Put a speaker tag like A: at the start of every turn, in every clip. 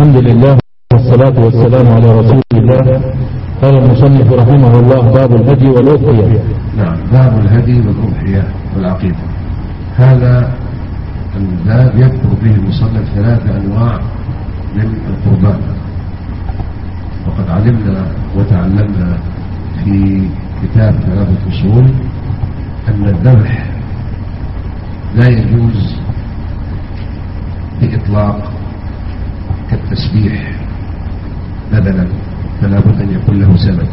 A: الحمد لله والصلاة والسلام على رسول الله. قال المصنف رحمه الله باب الهدي والأضحية.
B: نعم باب الهدي والأضحية والعقيدة. هذا الباب يذكر به المصنف ثلاثة أنواع من القربان. وقد علمنا وتعلمنا في كتاب ثلاثة أصول أن الذبح لا يجوز بإطلاق كالتسبيح بدلا فلا بد أن يكون له سبب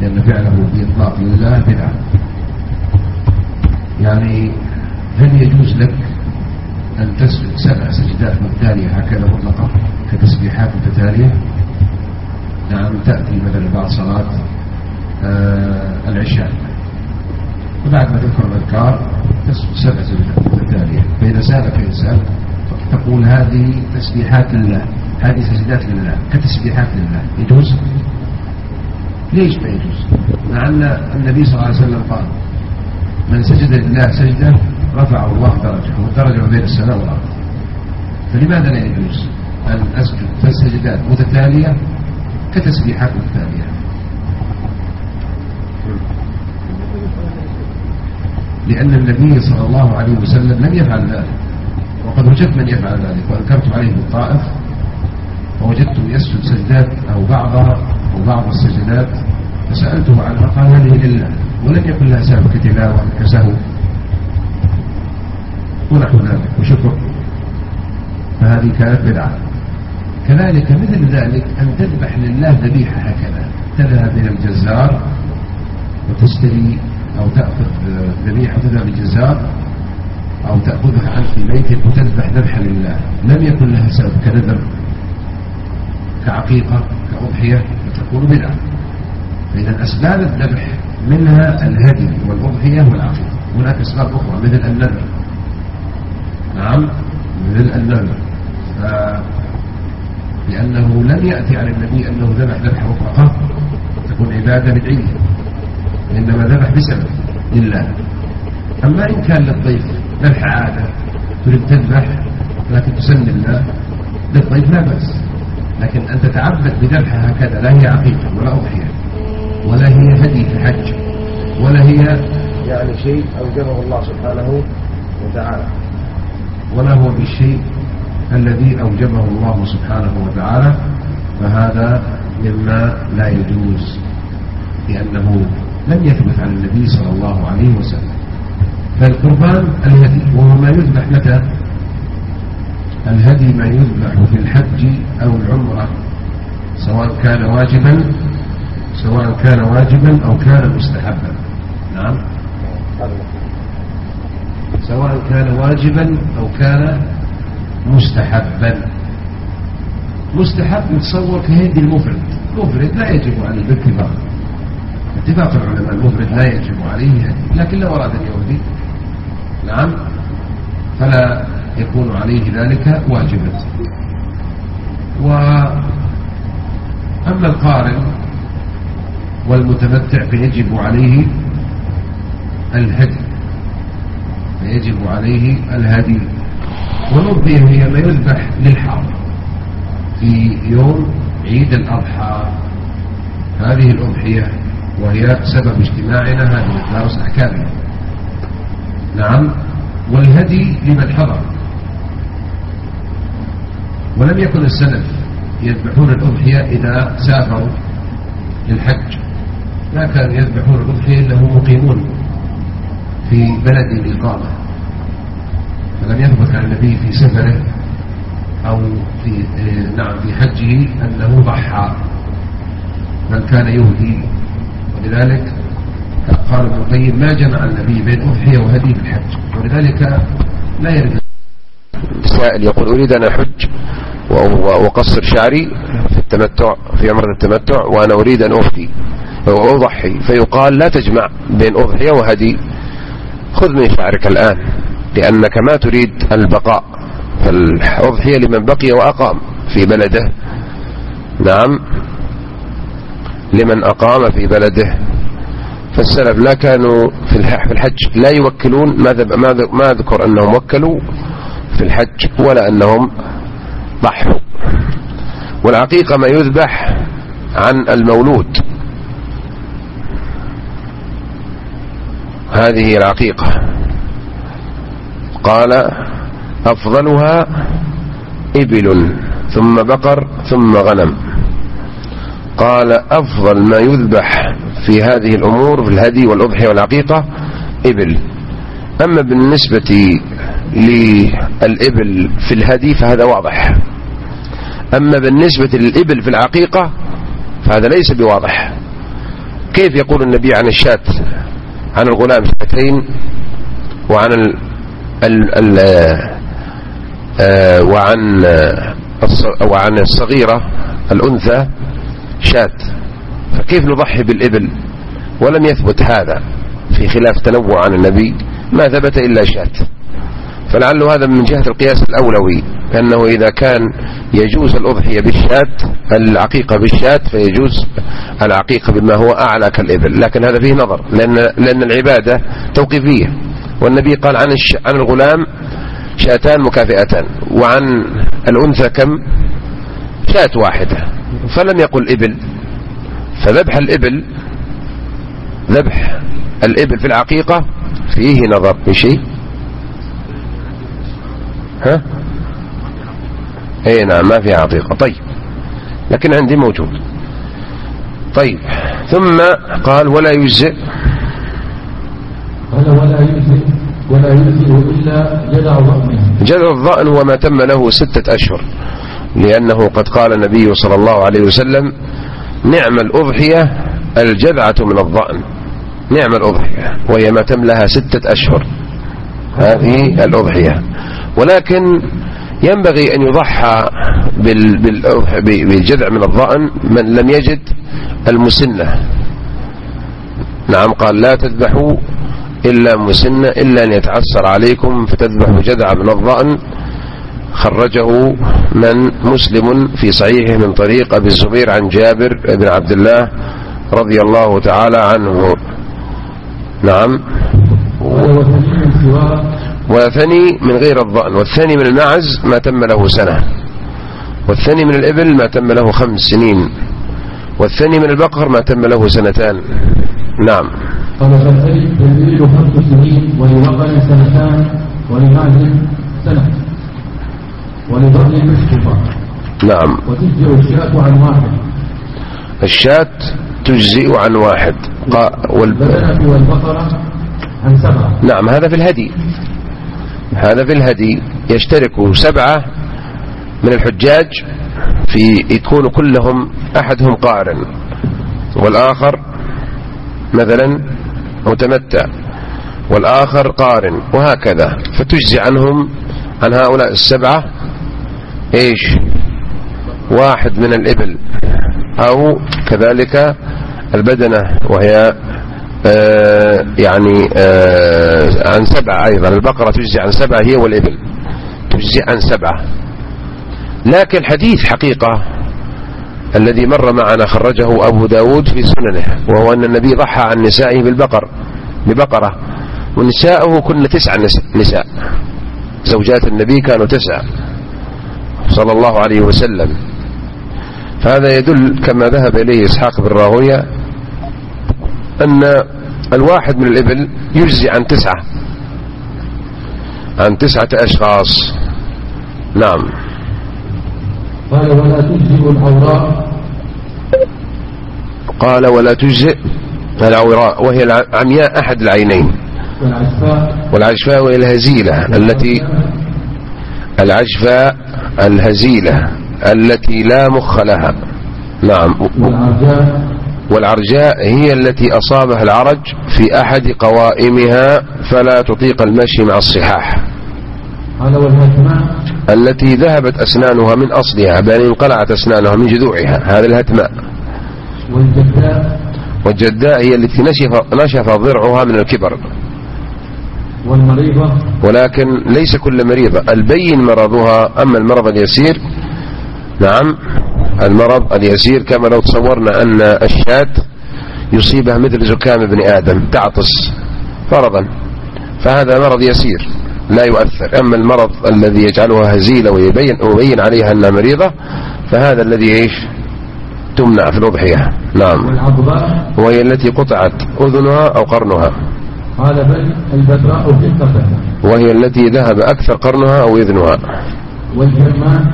B: لأن فعله بإطلاق لله بدعة. يعني هل يجوز لك أن تسجد سبع سجدات متتالية هكذا مطلقة كتسبيحات متتالية. نعم تأتي مثلا بعد صلاة آه العشاء. وبعد ما تذكر الأذكار تسجد سبع سجدات متتالية. فإذا سألك إنسان تقول هذه تسبيحات لله هذه سجدات لله كتسبيحات لله يجوز؟ ليش ما يجوز؟ مع أن النبي صلى الله عليه وسلم قال من سجد لله سجدة رفعه الله درجة والدرجة بين السماء والأرض. فلماذا لا يجوز أن أسجد سجدات متتالية كتسبيحات متتالية؟ لأن النبي صلى الله عليه وسلم لم يفعل ذلك وقد وجدت من يفعل ذلك وأنكرت عليه بالطائف ووجدته يسجد سجدات أو بعضها أو بعض السجدات فسألته عنها قال هذه لله ولم يكن لها سبب كتلاوة كسهو ونحو ذلك وشكر فهذه كانت بدعة. كذلك مثل ذلك أن تذبح لله ذبيحة هكذا. تذهب إلى الجزار وتشتري أو تأخذ ذبيحة تذهب للجزار أو تأخذها عنك في بيتك وتذبح ذبحا لله. لم يكن لها سبب كنذر كعقيقة كأضحية فتكون بدعة. فإذا أسباب الذبح منها الهدي والأضحية والعقيقة هناك أسباب أخرى مثل النذر. نعم مثل النذر. ف... لأنه لم يأتي على النبي أنه ذبح ذبح مطلقة تكون عبادة بدعية. إنما ذبح بسبب لله. أما إن كان للضيف ذبح عادة تريد تذبح لكن تسمي الله للضيف لا بأس. لكن أن تتعبد بذبحها هكذا لا هي عقيقة ولا أضحية ولا هي هدي في حج ولا هي يعني شيء أوجبه الله سبحانه وتعالى. ولا هو بالشيء الذي أوجبه الله سبحانه وتعالى فهذا مما لا يجوز لأنه لم يثبت عن النبي صلى الله عليه وسلم. فالقربان الهدي وهو ما يذبح متى؟ الهدي ما يذبح في الحج أو العمرة سواء كان واجبا سواء كان واجبا أو كان مستحبا. نعم. سواء كان واجبا أو كان مستحبا. مستحب يتصور كهدي المفرد. المفرد لا يجب عليه باتفاق. اتفاق العلماء المفرد لا يجب عليه لكن لو أراد أن يهدي. نعم. فلا يكون عليه ذلك واجبا. وأما القارن والمتمتع فيجب عليه الهدي فيجب عليه الهدي. والأضحية هي ما يذبح للحاضر في يوم عيد الأضحى. هذه الأضحية وهي سبب اجتماعنا هذه درس أحكامها نعم والهدي لمن حضر. ولم يكن السلف يذبحون الأضحية إذا سافروا للحج. ما كانوا يذبحون الأضحية إلا هم مقيمون في بلد الإقامة. فلم يثبت عن النبي في سفره أو في نعم في حجه أنه ضحى. بل كان يهدي. ولذلك قال ابن القيم ما جمع النبي بين أضحية وهدي في الحج. ولذلك لا يرد.
C: سائل يقول أريد أن أحج وأقصر شعري في التمتع في عمرة التمتع وأنا أريد أن أفتي وأضحي. فيقال لا تجمع بين أضحية وهدي. خذ من شعرك الآن لأنك ما تريد البقاء. فالأضحية لمن بقي وأقام في بلده. نعم. لمن أقام في بلده. فالسلف لا كانوا في الحج لا يوكلون ما أذكر أنهم وكلوا في الحج ولا أنهم ضحوا
B: والعقيقة ما يذبح عن المولود. هذه العقيقة. قال أفضلها إبل ثم بقر ثم غنم. قال أفضل ما يذبح في هذه الأمور في الهدي والأضحية والعقيقة إبل. أما بالنسبة للإبل في الهدي فهذا واضح. أما بالنسبة للإبل في العقيقة فهذا ليس بواضح. كيف يقول النبي عن الشاة عن الغلام شاتين وعن ال ال ال آه وعن وعن الصغيرة الأنثى شاة. فكيف نضحي بالإبل؟ ولم يثبت هذا في خلاف تنوع عن النبي ما ثبت إلا شاة. فلعل هذا من جهة القياس الأولوي أنه إذا كان يجوز الأضحية بالشاة العقيقة بالشاة فيجوز العقيقة بما هو أعلى كالإبل. لكن هذا فيه نظر لأن, لأن العبادة توقيفية. والنبي قال عن. عن الغلام شاتان مكافئتان وعن الأنثى كم؟ شاة واحدة. فلم يقل إبل. فذبح الإبل ذبح الإبل في العقيقة فيه نظر في شيء؟ ها؟ اي نعم ما فيها عقيقة طيب لكن عندي موجود. طيب ثم قال ولا يجزئ.
D: قال ولا يجزئ ولا يجزئ إلا جدع ضأن
B: جدع الضأن هو ما تم له ستة أشهر لأنه قد قال النبي صلى الله عليه وسلم نعم الأضحية الجذعة من الضأن. نعم الأضحية وهي ما تم لها ستة أشهر. هذه الأضحية. ولكن ينبغي أن يضحى بالجذع من الضأن من لم يجد المسنة. نعم قال لا تذبحوا إلا مسنة إلا أن يتعسر عليكم فتذبحوا جذع من الضأن خرجه من مسلم في صحيحه من طريق أبي الزبير عن جابر بن عبد الله رضي الله تعالى عنه. نعم. وثني من غير الضأن والثاني من المعز ما تم له سنة والثاني من الإبل ما تم له خمس سنين والثاني من البقر ما تم له سنتان. نعم.
D: قال فالإبل خمس سنين ولبقر سنتان ولمعز سنة ولضأن نصف
B: نعم.
D: وتجزئ الشاة عن واحد.
B: الشاة تجزئ عن واحد.
D: والبدنة والبقرة عن سبعة.
B: نعم هذا في الهدي. هذا في الهدي يشترك سبعة من الحجاج في يكون كلهم أحدهم قارن والآخر مثلا متمتع والآخر قارن وهكذا. فتجزي عنهم عن هؤلاء السبعة إيش؟ واحد من الإبل أو كذلك البدنة وهي يعني آه عن سبعة أيضا. البقرة تجزي عن سبعة هي والإبل تجزي عن سبعة لكن حديث حقيقة الذي مر معنا خرجه أبو داود في سننه وهو أن النبي ضحى عن نسائه بالبقر ببقرة ونساءه كن تسع نساء. زوجات النبي كانوا تسع صلى الله عليه وسلم. فهذا يدل كما ذهب إليه إسحاق بن راهوية أن الواحد من الإبل يجزي عن تسعة. عن تسعة أشخاص. نعم.
D: قال ولا تجزئ العوراء.
B: قال ولا تجزئ العوراء. وهي العمياء أحد العينين.
D: والعشفاء.
B: والعجفاء وهي الهزيلة التي العجفاء الهزيلة التي لا مخ لها. نعم.
D: والعرجاء.
B: والعرجاء هي التي أصابها العرج في أحد قوائمها فلا تطيق المشي مع الصحاح.
D: قال والهتماء
B: التي ذهبت أسنانها من أصلها بل انقلعت أسنانها من جذوعها هذه الهتماء
D: والجداء؟
B: والجداء هي التي نشف, نشف ضرعها من الكبر.
D: والمريضة؟
B: ولكن ليس كل مريضة البين مرضها أما المرض اليسير نعم. المرض اليسير كما لو تصورنا أن الشاة يصيبها مثل زكام ابن آدم تعطس فرضا. فهذا مرض يسير لا يؤثر. أما المرض الذي يجعلها هزيلة ويبين, ويبين عليها أنها مريضة فهذا الذي إيش؟ تمنع في الأضحية. نعم. وهي التي قطعت أذنها أو قرنها.
D: قال بل البتراء ثقة
B: وهي التي ذهب أكثر قرنها أو إذنها.
D: والجماء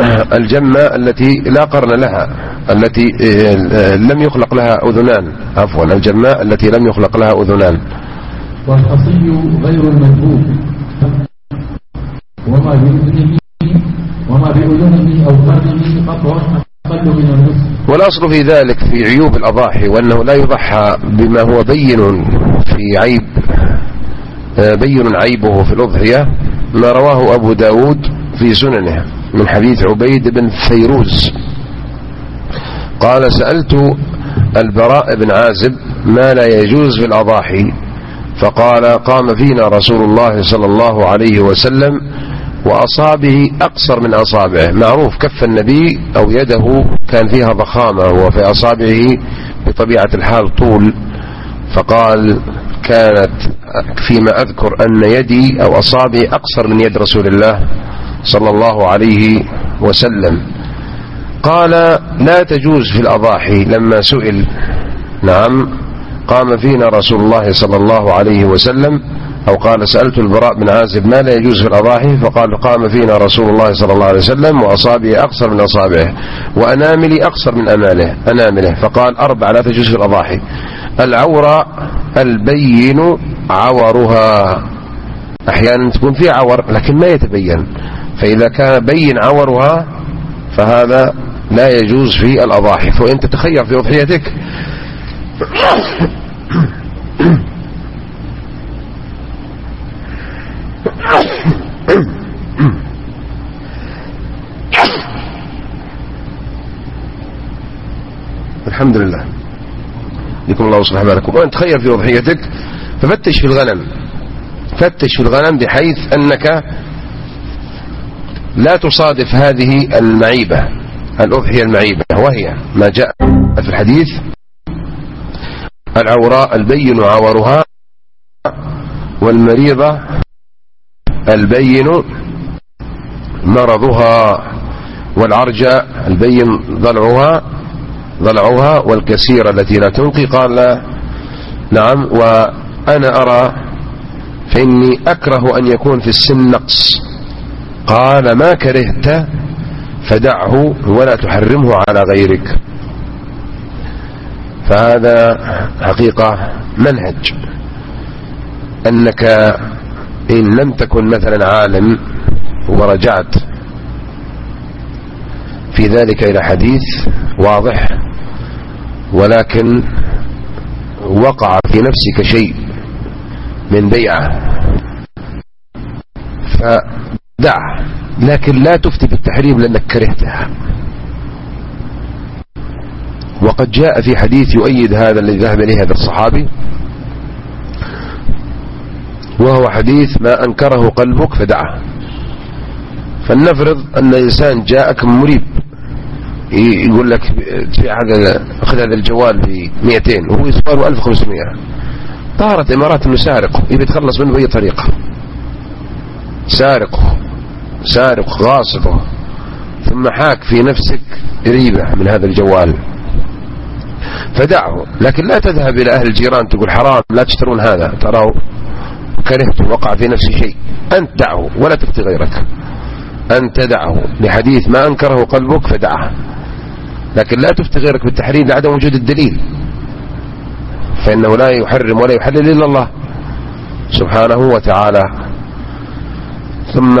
B: والجمة التي لا قرن لها التي آه، لم يخلق لها أذنان. عفوا الجماء التي لم يخلق لها أذنان.
D: والحصي غير المذبوح وما بأذنه وما بأذنه أو قرنه قطع
B: والأصل في ذلك في عيوب الأضاحي وأنه لا يضحى بما هو بين في عيب آه، بين عيبه في الأضحية ما رواه أبو داود في سننه. من حديث عبيد بن فيروز. قال سألت البراء بن عازب ما لا يجوز في الأضاحي فقال قام فينا رسول الله صلى الله عليه وسلم وأصابه أقصر من أصابعه. معروف كف النبي أو يده كان فيها ضخامة وفي أصابعه بطبيعة الحال طول فقال كانت فيما أذكر أن يدي أو أصابعي أقصر من يد رسول الله. صلى الله عليه وسلم. قال لا تجوز في الأضاحي لما سئل. نعم. قام فينا رسول الله صلى الله عليه وسلم أو قال سألت البراء بن عازب ما لا يجوز في الأضاحي؟ فقال قام فينا رسول الله صلى الله عليه وسلم وأصابعي أقصر من أصابعه وأناملي أقصر من أماله أنامله. فقال أربع لا تجوز في الأضاحي. العورة البين عورها. أحيانا تكون في عور لكن ما يتبين. فإذا كان بين عورها فهذا لا يجوز في الأضاحي. فإن تتخير في أضحيتك الحمد لله. يكون الله يصلح بالكم وأن تخير في أضحيتك ففتش في الغنم. فتش في الغنم بحيث أنك لا تصادف هذه المعيبة. الأضحية المعيبة؟ وهي ما جاء في الحديث. العوراء البين عورها والمريضة البين مرضها والعرجاء البين ضلعها ضلعها والكسيرة التي لا تنقي. قال نعم وأنا أرى فإني أكره أن يكون في السن نقص. قال ما كرهت فدعه ولا تحرمه على غيرك. فهذا حقيقة منهج. أنك إن لم تكن مثلا عالم ورجعت في ذلك إلى حديث واضح ولكن وقع في نفسك شيء من بيعة. فدع لكن لا تفتي بالتحريم لأنك كرهتها. وقد جاء في حديث يؤيد هذا الذي ذهب إليه هذا الصحابي وهو حديث ما أنكره قلبك فدعه. فلنفرض أن إنسان جاءك مريب يقول لك في هذا أخذ هذا الجوال ب 200 وهو يسوى 1500 طارت إمارات أنه سارق يبي يتخلص منه بأي طريقة. سارقه سارق غاصبه ثم حاك في نفسك ريبة من هذا الجوال. فدعه لكن لا تذهب إلى أهل الجيران تقول حرام لا تشترون هذا. تراه كرهت وقع في نفسي شيء. أنت دعه ولا تفتي غيرك. أن تدعه لحديث ما أنكره قلبك فدعه. لكن لا تفتي غيرك بالتحريم لعدم وجود الدليل. فإنه لا يحرم ولا يحلل إلا الله سبحانه وتعالى. ثم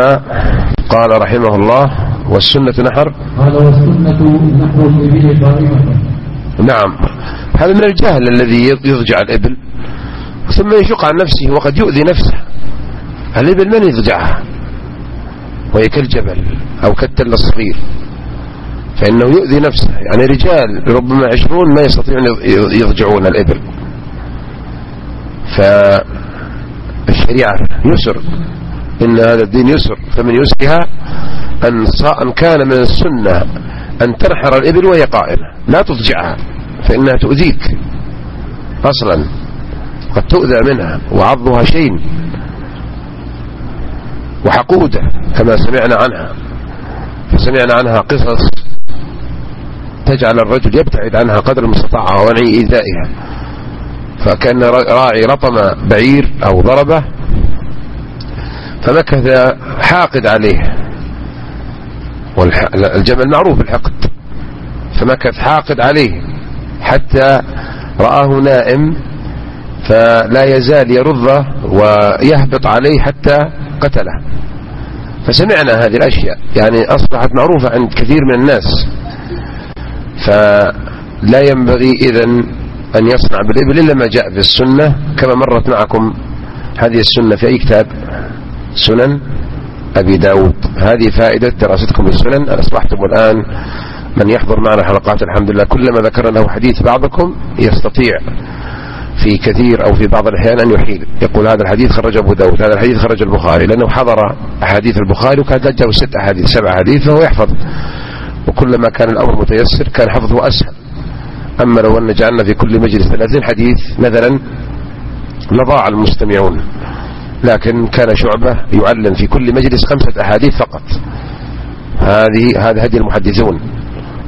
B: قال رحمه الله والسنة نحر.
D: قال والسنة نحو الإبل قائمة.
B: نعم. هذا من الجهل الذي يضجع الإبل. ثم يشق عن نفسه وقد يؤذي نفسه. الإبل من يضجعها؟ وهي كالجبل أو كالتل الصغير. فإنه يؤذي نفسه. يعني رجال ربما عشرون ما يستطيعون يضجعون الإبل. فالشريعة يسر. إن هذا الدين يسر فمن يسرها أن أن كان من السنة أن تنحر الإبل وهي قائمة لا تضجعها فإنها تؤذيك أصلا قد تؤذى منها وعضها شين وحقودة كما سمعنا عنها. فسمعنا عنها قصص تجعل الرجل يبتعد عنها قدر المستطاع وعن إيذائها. فكأن راعي رطم بعير أو ضربة فمكث حاقد عليه. والجمل معروف الحقد. فمكث حاقد عليه. حتى رآه نائم فلا يزال يرضه ويهبط عليه حتى قتله. فسمعنا هذه الأشياء. يعني أصبحت معروفة عند كثير من الناس. فلا ينبغي إذن أن يصنع بالإبل إلا ما جاء في السنة. كما مرت معكم هذه السنة في أي كتاب. سنن أبي داود. هذه فائدة دراستكم للسنن أصبحتم الآن من يحضر معنا حلقات. الحمد لله. كلما ذكرنا له حديث بعضكم يستطيع في كثير أو في بعض الأحيان أن يحيل. يقول هذا الحديث خرج أبو داود. هذا الحديث خرج البخاري. لأنه حضر أحاديث البخاري وكانت له ست أحاديث سبع أحاديث فهو يحفظ. وكلما كان الأمر متيسر كان حفظه أسهل. أما لو أن جعلنا في كل مجلس ثلاثين حديث مثلا لضاع المستمعون. لكن كان شعبة يعلم في كل مجلس خمسة أحاديث فقط. هذه هذا هدي المحدثون.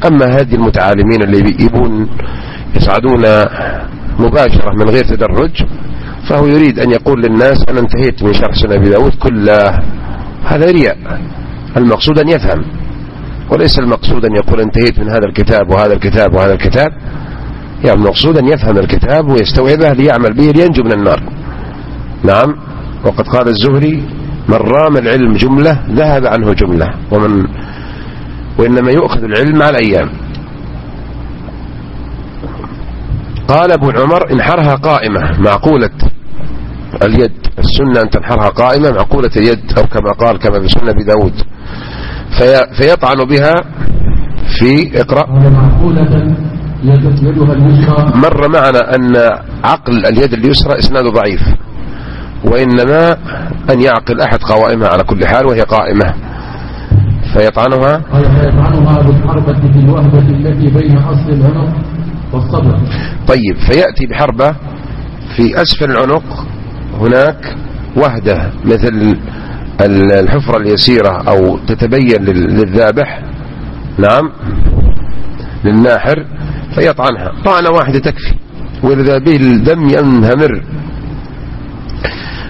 B: أما هدي المتعالمين اللي يبون يصعدون مباشرة من غير تدرج فهو يريد أن يقول للناس أنا انتهيت من شرح سنة أبي داود كله. هذا رياء. المقصود أن يفهم. وليس المقصود أن يقول انتهيت من هذا الكتاب وهذا الكتاب وهذا الكتاب. يعني المقصود أن يفهم الكتاب ويستوعبه ليعمل به لينجو من النار. نعم. وقد قال الزهري من رام العلم جملة ذهب عنه جملة ومن وإنما يؤخذ العلم مع الأيام قال أبو عمر انحرها قائمة معقولة اليد السنة أن تنحرها قائمة معقولة اليد أو كما قال كما في سنة بداود في فيطعن بها في اقرأ. مر معنا أن عقل اليد اليسرى إسناد ضعيف. وإنما أن يعقل أحد قوائمها على كل حال وهي قائمة. فيطعنها؟
D: قال فيطعنها بالحربة في الوهبة التي بين أصل العنق والصدر.
B: طيب فيأتي بحربة في أسفل العنق هناك وهدة مثل الحفرة اليسيرة أو تتبين للذابح. نعم للناحر فيطعنها. طعنة واحدة تكفي وإذا به الدم ينهمر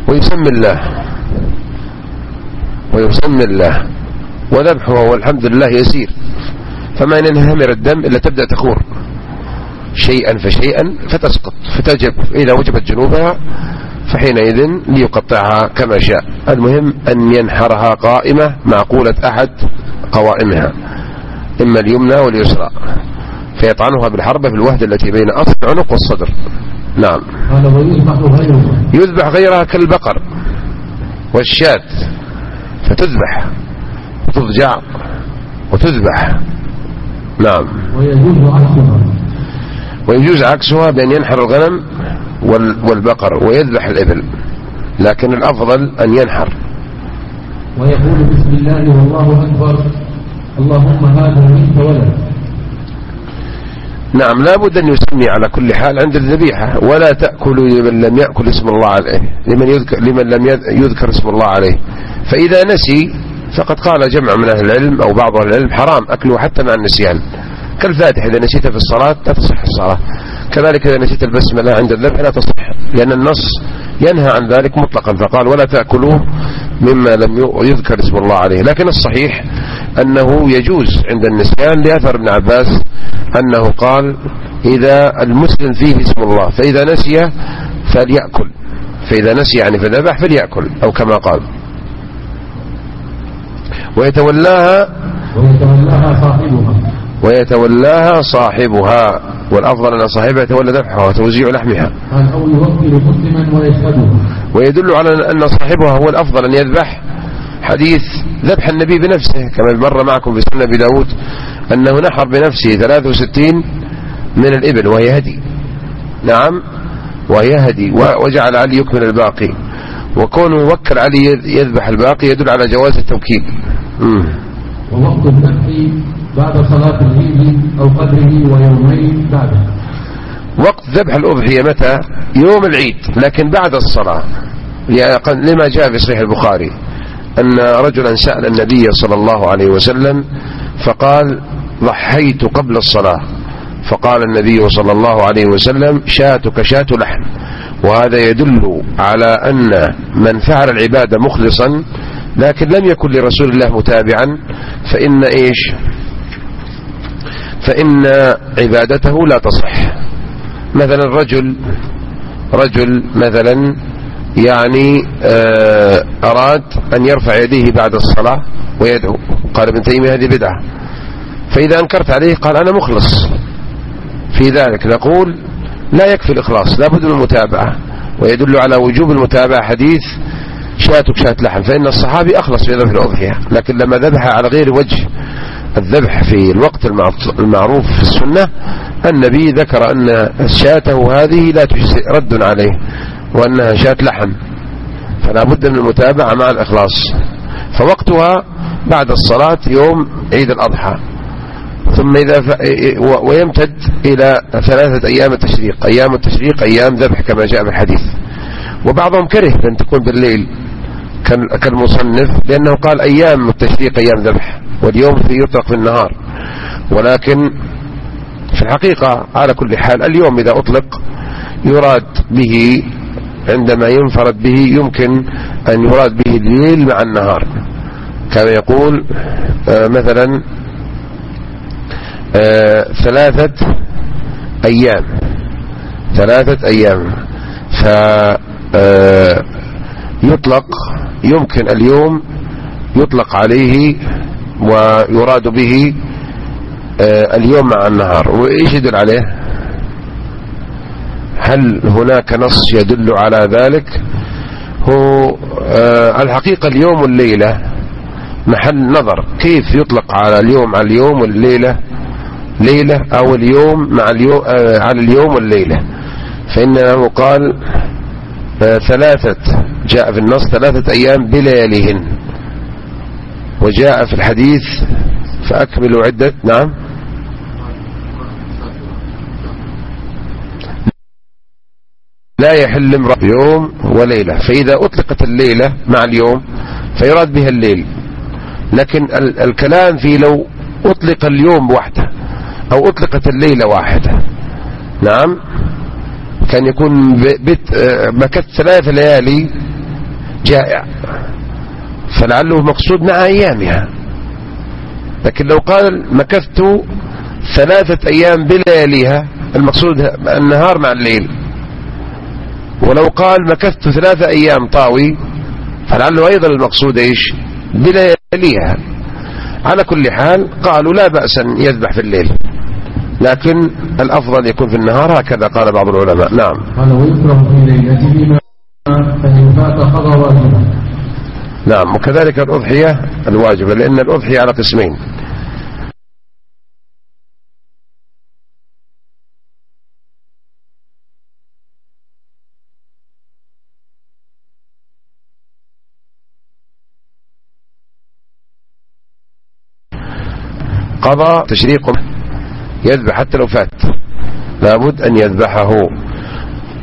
B: ويسمي الله. ويسمي الله. وذبحه والحمد لله يسير. فما ينهمر الدم إلا تبدأ تخور. شيئا فشيئا فتسقط فتجب. إذا وجبت جنوبها فحينئذ ليقطعها كما شاء. المهم أن ينحرها قائمة معقولة أحد قوائمها. إما اليمنى واليسرى. فيطعنها بالحربة في الوهدة التي بين أصل العنق والصدر. نعم. يذبح غيرها كالبقر والشاة فتذبح وتضجع وتذبح. نعم.
D: ويجوز عكسها.
B: ويجوز عكسها بأن ينحر الغنم والبقر ويذبح الإبل لكن الأفضل أن ينحر.
D: ويقول بسم الله والله أكبر اللهم هذا منك ولد.
B: نعم لا بد أن يسمي على كل حال عند الذبيحة ولا تأكلوا لمن لم يأكل اسم الله عليه لمن, يذكر لمن لم يذكر اسم الله عليه. فإذا نسي فقد قال جمع من أهل العلم أو بعض أهل العلم حرام أكله حتى مع النسيان. كالفاتحة إذا نسيت في الصلاة لا تصح الصلاة. كذلك إذا نسيت البسملة عند الذبح لا تصح لأن النص ينهى عن ذلك مطلقا فقال ولا تأكلوه مما لم يذكر اسم الله عليه. لكن الصحيح أنه يجوز عند النسيان لأثر ابن عباس أنه قال إذا المسلم فيه اسم الله فإذا نسي فليأكل فإذا نسي يعني فذبح فليأكل أو كما قال. ويتولاها
D: ويتولاها صاحبها.
B: ويتولاها صاحبها. والأفضل أن صاحبها يتولى ذبحها وتوزيع لحمها.
D: أو يوكل مسلما ويشهده.
B: ويدل على أن صاحبها هو الأفضل أن يذبح حديث ذبح النبي بنفسه كما مر معكم في سنة داود أنه نحر بنفسه 63 من الإبل وهي هدي. نعم وهي هدي وجعل علي يكمل الباقي. وكونه وكل علي يذبح الباقي يدل على جواز التوكيل
D: ووقت الذبح بعد صلاة العيد أو قدره ويومين بعده.
B: وقت ذبح الأضحية متى؟ يوم العيد لكن بعد الصلاة. لما جاء في صحيح البخاري أن رجلا سأل النبي صلى الله عليه وسلم فقال ضحيت قبل الصلاة. فقال النبي صلى الله عليه وسلم شاتك شات لحم. وهذا يدل على أن من فعل العبادة مخلصا لكن لم يكن لرسول الله متابعا فإن إيش؟ فإن عبادته لا تصح. مثلا رجل رجل مثلا يعني آه، أراد أن يرفع يديه بعد الصلاة ويدعو. قال ابن تيمية هذه بدعة. فإذا أنكرت عليه قال أنا مخلص. في ذلك نقول لا يكفي الإخلاص لا بد من المتابعة. ويدل على وجوب المتابعة. حديث شاتك شات لحم. فإن الصحابي أخلص في ذبح الأضحية لكن لما ذبح على غير وجه الذبح في الوقت المعروف في السنة النبي ذكر أن شاته هذه لا تجزئ رد عليه وأنها شاة لحم فلا بد من المتابعة مع الإخلاص. فوقتها بعد الصلاة يوم عيد الأضحى ثم إذا ف... ويمتد إلى ثلاثة أيام التشريق أيام التشريق أيام ذبح كما جاء في الحديث. وبعضهم كره أن تكون بالليل. كالمصنف لأنه قال أيام التشريق أيام ذبح واليوم في يطلق في النهار. ولكن في الحقيقة على كل حال اليوم إذا أطلق يراد به عندما ينفرد به يمكن أن يراد به الليل مع النهار. كما يقول آه، مثلا آه، ثلاثة أيام. ثلاثة أيام. فيطلق آه، يمكن اليوم يطلق عليه ويراد به اليوم مع النهار. وإيش يدل عليه؟ هل هناك نص يدل على ذلك؟ هو آه الحقيقة اليوم والليلة محل نظر كيف يطلق على اليوم على اليوم والليلة ليلة أو اليوم مع اليوم آه على اليوم والليلة. فإنه قال آه ثلاثة جاء في النص ثلاثة أيام بلياليهن. وجاء في الحديث فأكملوا عدة نعم. لا يحل امرأة يوم وليلة فإذا أطلقت الليلة مع اليوم فيراد بها الليل. لكن الكلام في لو أطلق اليوم وحده أو أطلقت الليلة واحدة نعم. كان يكون بيت مكث ثلاث ليالي جائع. فلعله مقصود مع أيامها. لكن لو قال مكثت ثلاثة أيام بلياليها المقصود النهار مع الليل. ولو قال مكثت ثلاثة أيام طاوي فلعله أيضا المقصود إيش؟ بلياليها. على كل حال قالوا لا بأس أن يذبح في الليل. لكن الأفضل يكون في النهار هكذا قال بعض العلماء. نعم.
D: قال ويكره في ليلته ما فإن فات قضى واجبا.
B: نعم وكذلك الأضحية الواجبة لأن الأضحية على قسمين. قضى تشريق يذبح حتى لو فات. لابد أن يذبحه.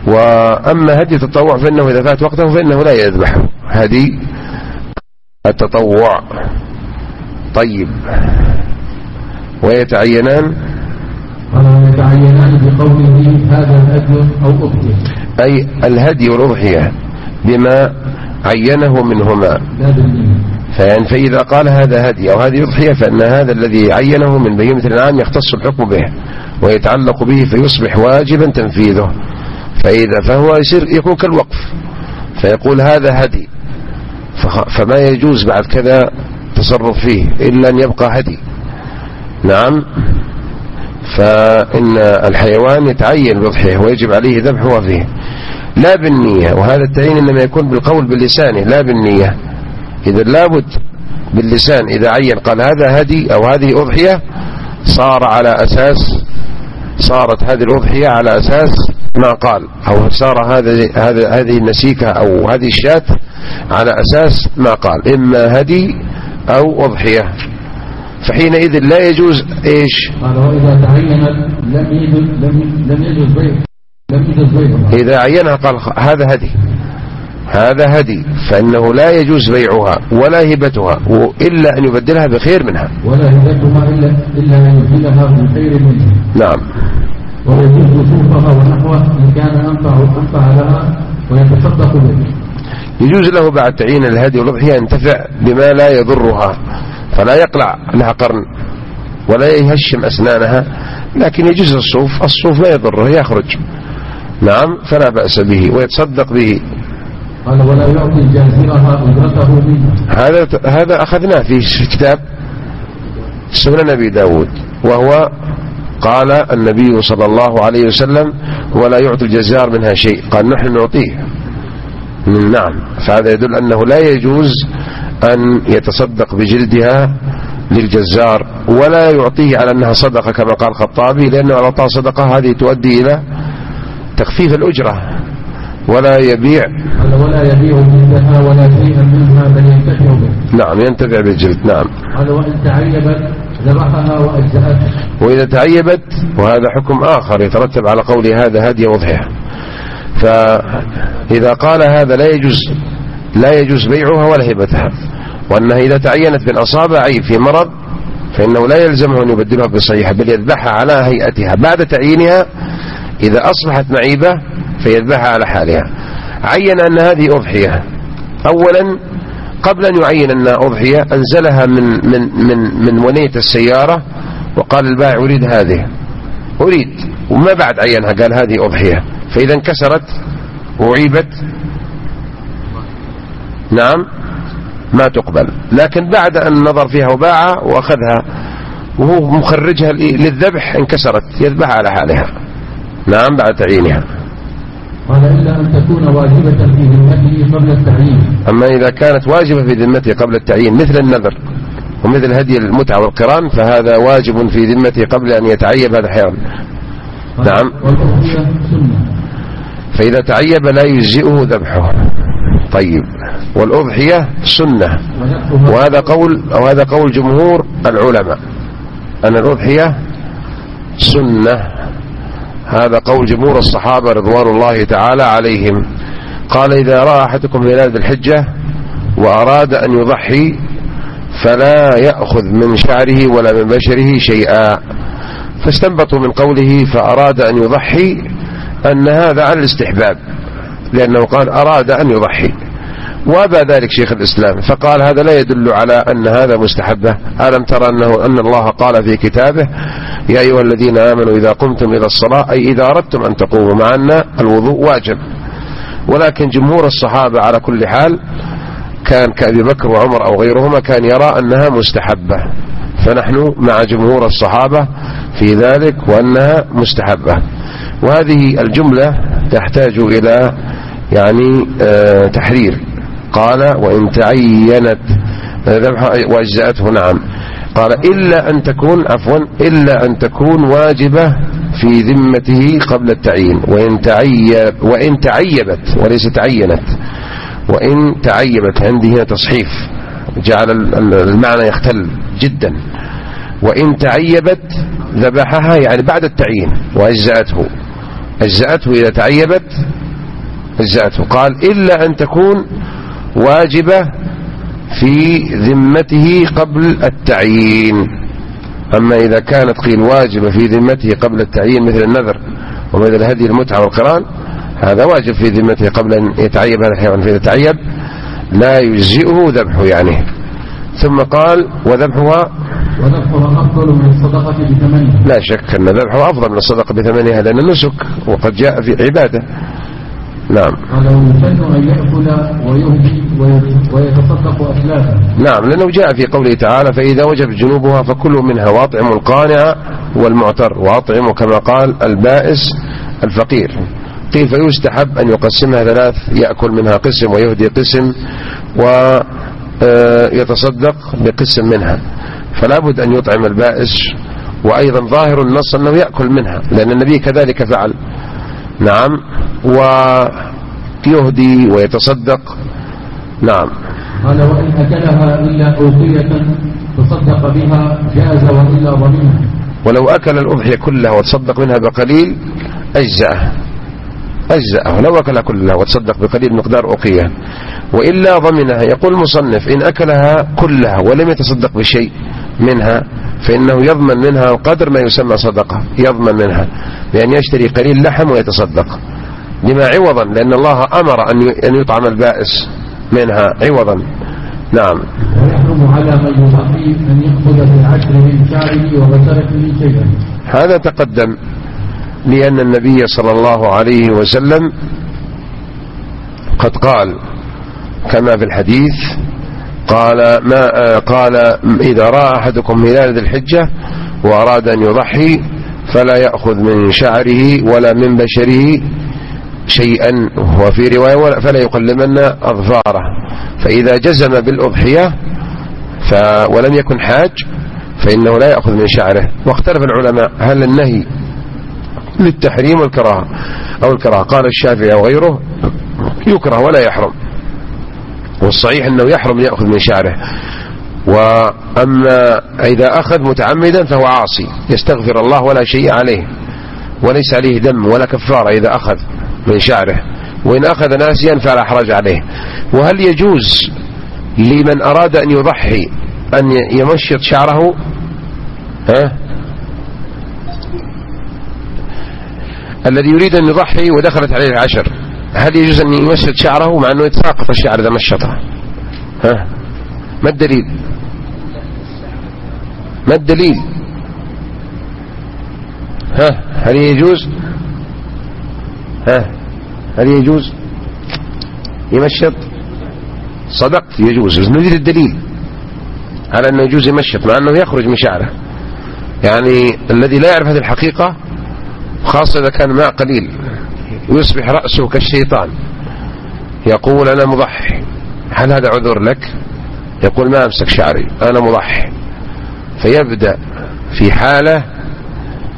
B: وأما هدي التطوع فإنه إذا فات وقته فإنه لا يذبحه. هدي التطوع. طيب. ويتعينان؟
D: يتعينان بقوله هذا الهدي أو أضحية.
B: أي الهدي والأضحية بما عينه منهما.
D: لا بالنية
B: فإذا قال هذا هدي أو هذه أضحية فإن هذا الذي عينه من بهيمة الأنعام يختص الحكم به ويتعلق به فيصبح واجبا تنفيذه. فإذا فهو يصير يكون كالوقف فيقول هذا هدي. فما يجوز بعد كذا تصرف فيه إلا أن يبقى هدي. نعم. فإن الحيوان يتعين بضحيه ويجب عليه ذبحه فيه لا بالنية وهذا التعيين إنما يكون بالقول باللسان لا بالنية. إذا لابد باللسان إذا عين قال هذا هدي أو هذه أضحية صار على أساس صارت هذه الأضحية على أساس ما قال أو صار هذا هذه النسيكة أو هذه الشاة على أساس ما قال إما هدي أو أضحية. فحينئذ لا يجوز إيش؟
D: قال وإذا تعينت لم يجوز لم لم يجوز بيع لم يجوز بيع.
B: إذا عينها قال هذا هدي. هذا هدي فإنه لا يجوز بيعها ولا هبتها إلا أن يبدلها بخير منها.
D: ولا هبتها إلا إلا أن يبدلها بخير منها.
B: نعم.
D: ويجوز سوقها ونحوه إن كان أنفع أنفع لها ويتصدق به.
B: يجوز له بعد تعيين الهدي والأضحية ينتفع بما لا يضرها فلا يقلع لها قرن ولا يهشم أسنانها لكن يجوز الصوف الصوف لا يضره يخرج. نعم فلا بأس به ويتصدق به.
D: قال ولا يعطي جازرها أجرته منها
B: هذا هذا أخذناه في كتاب سنن أبي داود وهو قال النبي صلى الله عليه وسلم ولا يعطي الجزار منها شيء قال نحن نعطيه. نعم فهذا يدل أنه لا يجوز أن يتصدق بجلدها للجزار ولا يعطيه على أنها صدقة كما قال الخطابي لأنه أعطاه صدقة هذه تؤدي إلى تخفيف الأجرة. ولا يبيع.
D: قال ولا يبيع جلدها ولا شيئا منها بل ينتفع به.
B: نعم ينتفع بالجلد نعم.
D: قال وإن تعيبت ذبحها وأجزأته
B: وإذا تعيبت وهذا حكم آخر يترتب على قوله هذا هدي وضحية فإذا قال هذا لا يجوز لا يجوز بيعها ولا هبتها. وأنها إذا تعينت من أصابة عيب في مرض فإنه لا يلزمه أن يبدلها بصيحة بل يذبحها على هيئتها. بعد تعيينها إذا أصبحت معيبة فيذبحها على حالها. عين أن هذه أضحية. أولا قبل أن يعين أنها أضحية أنزلها من من من من ونية السيارة وقال البائع أريد هذه. أريد. وما بعد عينها قال هذه أضحية. فإذا انكسرت وعيبت نعم. ما تقبل. لكن بعد أن نظر فيها وباعها وأخذها وهو مخرجها للذبح انكسرت. يذبحها على حالها. نعم بعد تعيينها.
D: قال إلا أن تكون واجبة في ذمته قبل التعيين.
B: أما إذا كانت واجبة في ذمته قبل التعيين مثل النذر ومثل هدي المتعة والقران فهذا واجب في ذمته قبل أن يتعيب هذا حيوان
D: قال
B: نعم. فإذا تعيب لا يجزئه ذبحه. طيب. والأضحية سنة. وهذا قول أو هذا قول جمهور العلماء. أن الأضحية سنة. هذا قول جمهور الصحابة رضوان الله تعالى عليهم. قال إذا رأى أحدكم هلال الحجة وأراد أن يضحي فلا يأخذ من شعره ولا من بشره شيئا. فاستنبطوا من قوله فأراد أن يضحي أن هذا على الاستحباب لأنه قال أراد أن يضحي. وأبى ذلك شيخ الإسلام فقال هذا لا يدل على أن هذا مستحبة. ألم ترى أنه أن الله قال في كتابه يا أيها الذين آمنوا إذا قمتم إلى الصلاة أي إذا أردتم أن تقوموا مع أن الوضوء واجب. ولكن جمهور الصحابة على كل حال كان كأبي بكر وعمر أو غيرهما كان يرى أنها مستحبة. فنحن مع جمهور الصحابة في ذلك وأنها مستحبة. وهذه الجملة تحتاج إلى يعني آه تحرير. قال وإن تعينت ذبح وأجزأته نعم. قال إلا أن تكون عفوا إلا أن تكون واجبة في ذمته قبل التعيين. وإن تعيب وإن تعيبت وليس تعينت. وإن تعيبت عندي هنا تصحيف. جعل ال- ال- المعنى يختل جدا. وإن تعيبت ذبحها يعني بعد التعيين. وأجزأته. أجزأته إذا تعيبت أجزأته. قال إلا أن تكون واجبة في ذمته قبل التعيين. أما إذا كانت قيل واجبة في ذمته قبل التعيين مثل النذر ومثل هدي المتعة والقرآن هذا واجب في ذمته قبل أن يتعيب هذا الحيوان فإذا تعيب لا يجزئه ذبحه يعني. ثم قال وذبحها
D: ونحوها أفضل من الصدقة بثمنها.
B: لا شك أن ذبحه أفضل من الصدقة بثمنها لأن نسك وقد جاء في عبادة. نعم.
D: قال ويسن أن يأكل ويهدي ويت- ويتصدق أسلافا
B: نعم لأنه جاء في قوله تعالى فإذا وجب جنوبها فكلوا منها وأطعموا القانع والمعتر. وأطعموا كما قال البائس الفقير. قيل فيستحب أن يقسمها ثلاث يأكل منها قسم ويهدي قسم ويتصدق بقسم منها. فلا بد أن يطعم البائس. وأيضا ظاهر النص أنه يأكل منها لأن النبي كذلك فعل. نعم. ويهدي ويتصدق. نعم.
D: قال وإن أكلها إلا أوقية تصدق بها جاز وإلا ضمنها
B: ولو أكل الأضحية كلها وتصدق منها بقليل أجزأه. أجزأه. لو أكلها كلها وتصدق بقليل مقدار أقية وإلا ضمنها يقول المصنف إن أكلها كلها ولم يتصدق بشيء منها فإنه يضمن منها قدر ما يسمى صدقة يضمن منها بأن يشتري قليل لحم ويتصدق. لما عوضا لأن الله أمر أن يطعم البائس منها عوضا. نعم.
D: ويحرم على من يضحي أن يأخذ في العشر من شعره وبصرته شيئا
B: هذا تقدم لأن النبي صلى الله عليه وسلم قد قال كما في الحديث قال ما قال إذا رأى أحدكم هلال ذي الحجة وأراد أن يضحي فلا يأخذ من شعره ولا من بشره شيئا وفي رواية فلا يقلمن أظفاره. فإذا جزم بالأضحية ولم يكن حاج فإنه لا يأخذ من شعره. واختلف العلماء هل النهي للتحريم والكراهة أو الكراهة؟ قال الشافعي وغيره يكره ولا يحرم. والصحيح أنه يحرم يأخذ من شعره. وأما إذا أخذ متعمدا فهو عاصي يستغفر الله ولا شيء عليه وليس عليه دم ولا كفارة إذا أخذ من شعره. وإن أخذ ناسيا فلا حرج عليه. وهل يجوز لمن أراد أن يضحي أن يمشط شعره؟ ها؟ الذي يريد أن يضحي ودخلت عليه العشر. هل يجوز أن يمشط شعره مع أنه يتساقط الشعر إذا مشطه. ها؟ ما الدليل؟ ما الدليل؟ ها؟ هل يجوز؟ ها؟ هل يجوز؟ يمشط؟ صدقت يجوز. نريد الدليل على أنه يجوز يمشط مع أنه يخرج من شعره. يعني الذي لا يعرف هذه الحقيقة خاصة إذا كان ماء قليل. ويصبح رأسه كالشيطان. يقول أنا مضحي. هل هذا عذر لك؟ يقول ما أمسك شعري. أنا مضحي. فيبدأ في حالة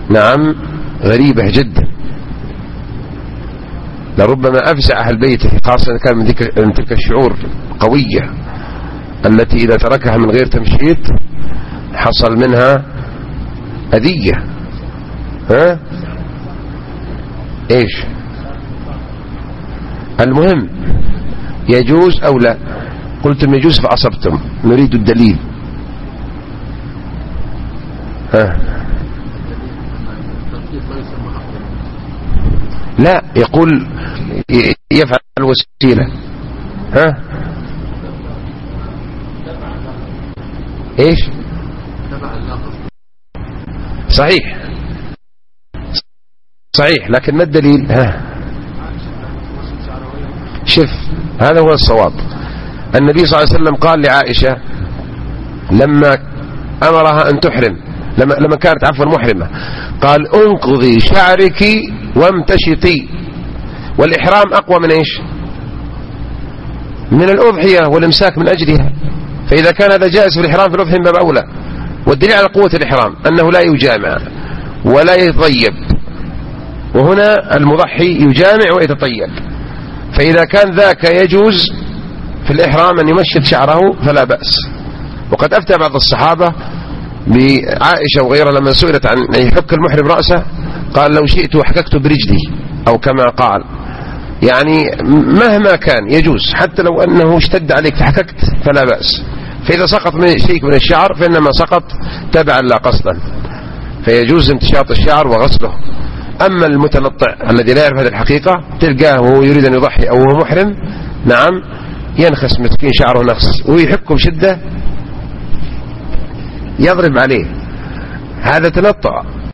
B: نعم غريبة جدا. لربما أفزع أهل بيته خاصة إذا كان من تلك الشعور قوية التي إذا تركها من غير تمشيط حصل منها أذية. ها؟ إيش؟ المهم يجوز أو لا؟ قلتم يجوز فأصبتم. نريد الدليل. ها. لا يقول يفعل الوسيلة ها. إيش؟ صحيح. صحيح لكن ما الدليل؟ ها. شف. هذا هو الصواب. النبي صلى الله عليه وسلم قال لعائشة لما أمرها أن تحرم لما, لما كانت عفوا محرمة قال أنقضي شعرك وامتشطي. والإحرام أقوى من إيش؟ من الأضحية والإمساك من أجلها. فإذا كان هذا جائز في الإحرام في الأضحية باب أولى. والدليل على قوة الإحرام أنه لا يجامع ولا يطيب وهنا المضحي يجامع ويتطيب. فإذا كان ذاك يجوز في الإحرام أن يمشط شعره فلا بأس. وقد أفتى بعض الصحابة بعائشة وغيرها لما سئلت عن يحك المحرم رأسه قال لو شئت وحككت برجلي أو كما قال. يعني مهما كان يجوز حتى لو أنه اشتد عليك فحككت فلا بأس. فإذا سقط من شيء من الشعر فإنما سقط تبعا لا قصدا. فيجوز امتشاط الشعر وغسله. أما المتنطع الذي لا يعرف هذه الحقيقة تلقاه وهو يريد أن يضحي أو هو محرم نعم ينخس مسكين شعره نخس ويحكه بشدة يضرب عليه. هذا تنطع.